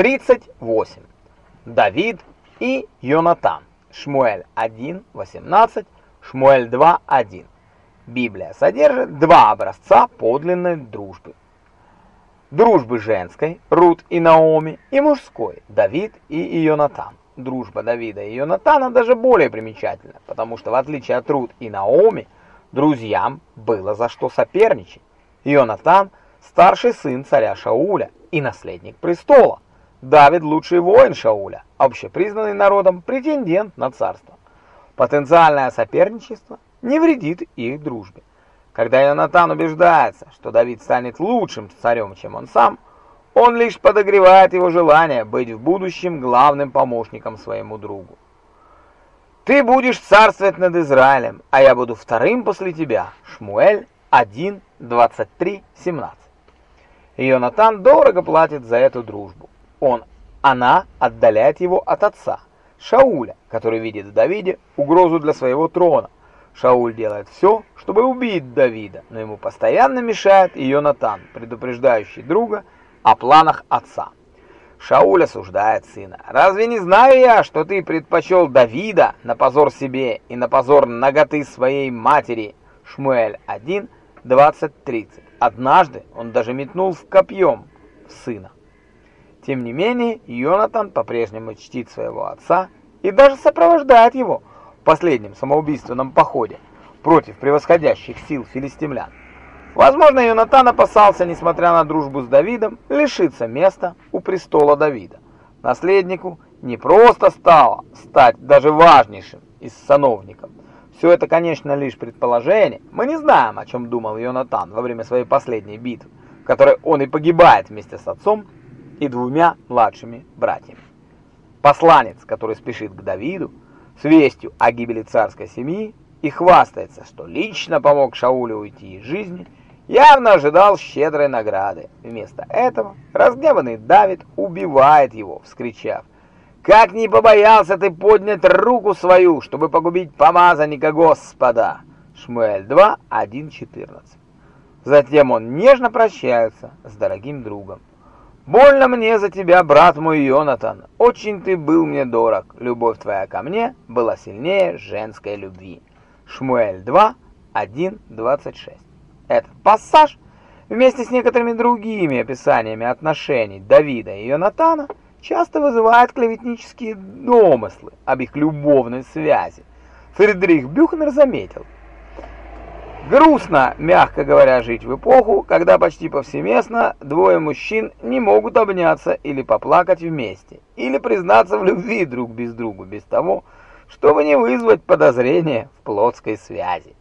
38. Давид и Йонатан. Шмуэль 1.18, Шмуэль 2.1. Библия содержит два образца подлинной дружбы. Дружбы женской, Рут и Наоми, и мужской, Давид и Йонатан. Дружба Давида и Йонатана даже более примечательна, потому что в отличие от Рут и Наоми, друзьям было за что соперничать. Йонатан – старший сын царя Шауля и наследник престола. Давид – лучший воин Шауля, общепризнанный народом претендент на царство. Потенциальное соперничество не вредит их дружбе. Когда Йонатан убеждается, что Давид станет лучшим царем, чем он сам, он лишь подогревает его желание быть в будущем главным помощником своему другу. «Ты будешь царствовать над Израилем, а я буду вторым после тебя» Шмуэль 1, 23, 17. Йонатан дорого платит за эту дружбу. Он, она отдаляет его от отца, Шауля, который видит в Давиде угрозу для своего трона. Шауль делает все, чтобы убить Давида, но ему постоянно мешает Йонатан, предупреждающий друга о планах отца. Шауль осуждает сына. «Разве не знаю я, что ты предпочел Давида на позор себе и на позор наготы своей матери?» Шмуэль 1, 20-30. Однажды он даже метнул в копьем сына. Тем не менее, Йонатан по-прежнему чтит своего отца и даже сопровождает его в последнем самоубийственном походе против превосходящих сил филистимлян. Возможно, Йонатан опасался, несмотря на дружбу с Давидом, лишиться места у престола Давида. Наследнику не просто стало стать даже важнейшим из сановников. Все это, конечно, лишь предположение. Мы не знаем, о чем думал Йонатан во время своей последней битвы, в которой он и погибает вместе с отцом и двумя младшими братьями. Посланец, который спешит к Давиду с вестью о гибели царской семьи и хвастается, что лично помог Шаулю уйти из жизни, явно ожидал щедрой награды. Вместо этого разгневанный Давид убивает его, вскричав «Как не побоялся ты поднять руку свою, чтобы погубить помазанника Господа!» Шмуэль 2, 1, 14. Затем он нежно прощается с дорогим другом. Больно мне за тебя, брат мой Йонатан. Очень ты был мне дорог. Любовь твоя ко мне была сильнее женской любви. Шмуэль 2, 1, 26. Этот пассаж вместе с некоторыми другими описаниями отношений Давида и Йонатана часто вызывает клеветнические домыслы об их любовной связи. Фридрих Бюхнер заметил, Грустно, мягко говоря, жить в эпоху, когда почти повсеместно двое мужчин не могут обняться или поплакать вместе, или признаться в любви друг без друга, без того, чтобы не вызвать подозрения в плотской связи.